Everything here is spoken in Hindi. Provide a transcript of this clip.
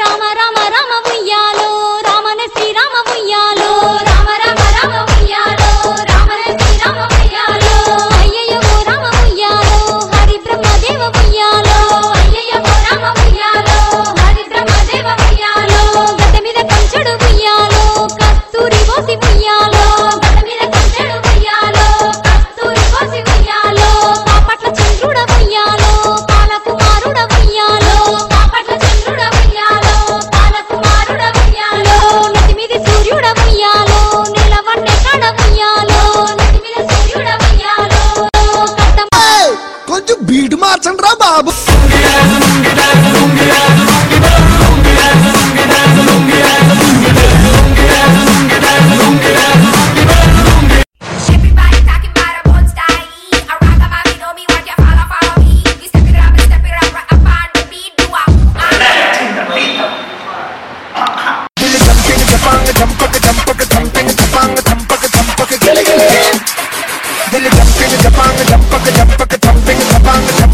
Rama Rama Rama మార్చండ్రా Babu Bang, bang, bang.